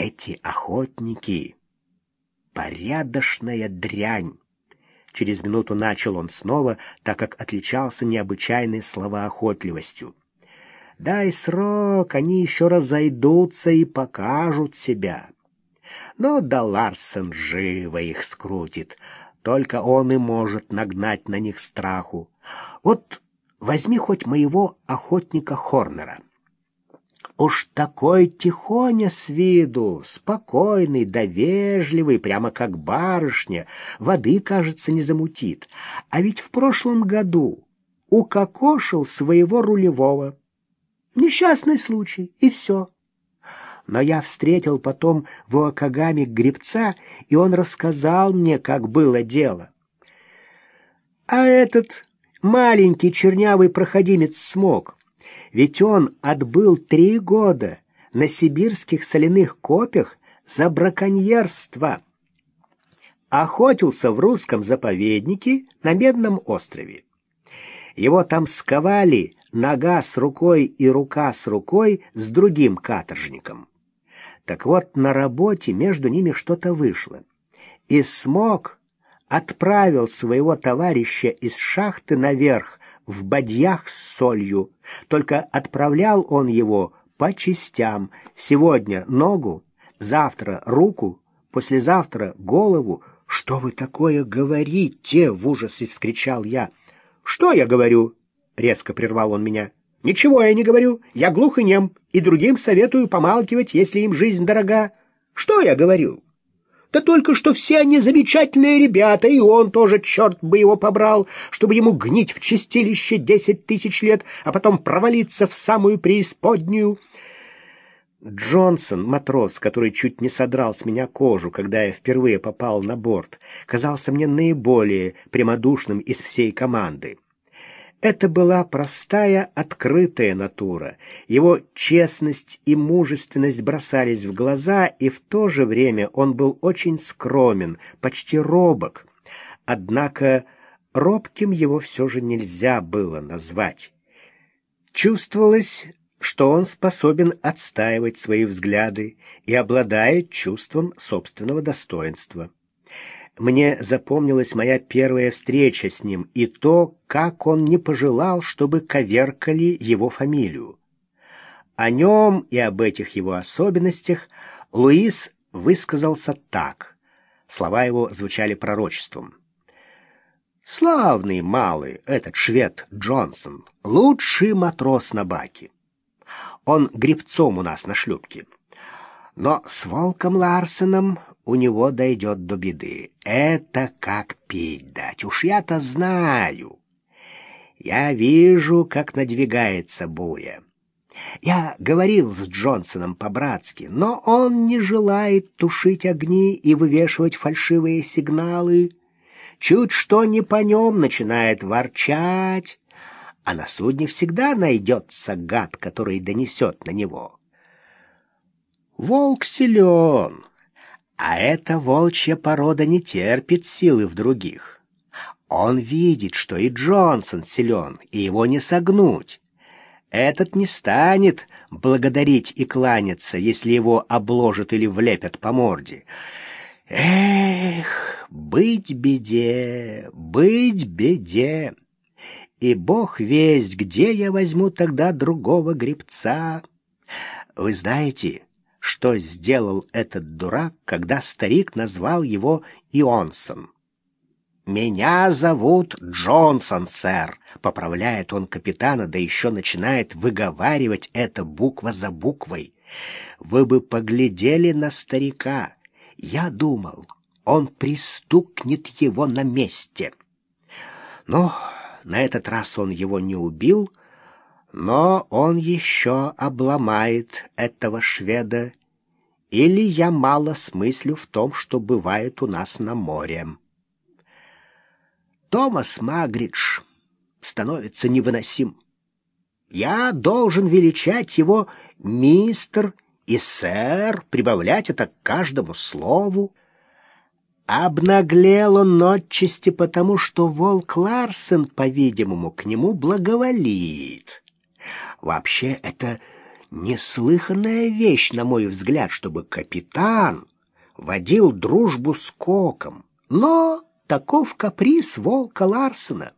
Эти охотники — порядочная дрянь. Через минуту начал он снова, так как отличался необычайной словоохотливостью. «Дай срок, они еще разойдутся и покажут себя». Но да Ларсен живо их скрутит. Только он и может нагнать на них страху. Вот возьми хоть моего охотника Хорнера. Уж такой тихоня с виду, спокойный, довежливый, прямо как барышня, воды, кажется, не замутит. А ведь в прошлом году укокошил своего рулевого. Несчастный случай, и все. Но я встретил потом в Уакагаме гребца, и он рассказал мне, как было дело. А этот маленький чернявый проходимец смог. Ведь он отбыл три года на сибирских соляных копях за браконьерство. Охотился в русском заповеднике на Медном острове. Его там сковали нога с рукой и рука с рукой с другим каторжником. Так вот, на работе между ними что-то вышло. И смог отправил своего товарища из шахты наверх в бадьях с солью, только отправлял он его по частям. Сегодня ногу, завтра руку, послезавтра голову. «Что вы такое говорите?» — в ужасе вскричал я. «Что я говорю?» — резко прервал он меня. «Ничего я не говорю. Я глух и нем, и другим советую помалкивать, если им жизнь дорога. Что я говорил?» Да только что все они замечательные ребята, и он тоже, черт бы его побрал, чтобы ему гнить в чистилище десять тысяч лет, а потом провалиться в самую преисподнюю. Джонсон, матрос, который чуть не содрал с меня кожу, когда я впервые попал на борт, казался мне наиболее прямодушным из всей команды. Это была простая, открытая натура. Его честность и мужественность бросались в глаза, и в то же время он был очень скромен, почти робок. Однако робким его все же нельзя было назвать. Чувствовалось, что он способен отстаивать свои взгляды и обладает чувством собственного достоинства. Мне запомнилась моя первая встреча с ним и то, как он не пожелал, чтобы коверкали его фамилию. О нем и об этих его особенностях Луис высказался так. Слова его звучали пророчеством. «Славный малый этот швед Джонсон, лучший матрос на баке. Он гребцом у нас на шлюпке. Но с Волком Ларсеном у него дойдет до беды. Это как пить дать, уж я-то знаю. Я вижу, как надвигается буря. Я говорил с Джонсоном по-братски, но он не желает тушить огни и вывешивать фальшивые сигналы. Чуть что не по нем начинает ворчать, а на судне всегда найдется гад, который донесет на него. Волк силен, а эта волчья порода не терпит силы в других. Он видит, что и Джонсон силен, и его не согнуть. Этот не станет благодарить и кланяться, если его обложат или влепят по морде. Эх, быть беде, быть беде. И бог весть, где я возьму тогда другого гребца. Вы знаете, что сделал этот дурак, когда старик назвал его Ионсом. «Меня зовут Джонсон, сэр», — поправляет он капитана, да еще начинает выговаривать это буква за буквой. «Вы бы поглядели на старика. Я думал, он пристукнет его на месте». Но на этот раз он его не убил, но он еще обломает этого шведа или я мало смыслю в том, что бывает у нас на море. Томас Магридж становится невыносим. Я должен величать его мистер и сэр, прибавлять это к каждому слову. Обнаглел он отчасти потому, что волк Ларсен, по-видимому, к нему благоволит. Вообще, это Неслыханная вещь, на мой взгляд, чтобы капитан водил дружбу с Коком. Но таков каприз волка Ларсена.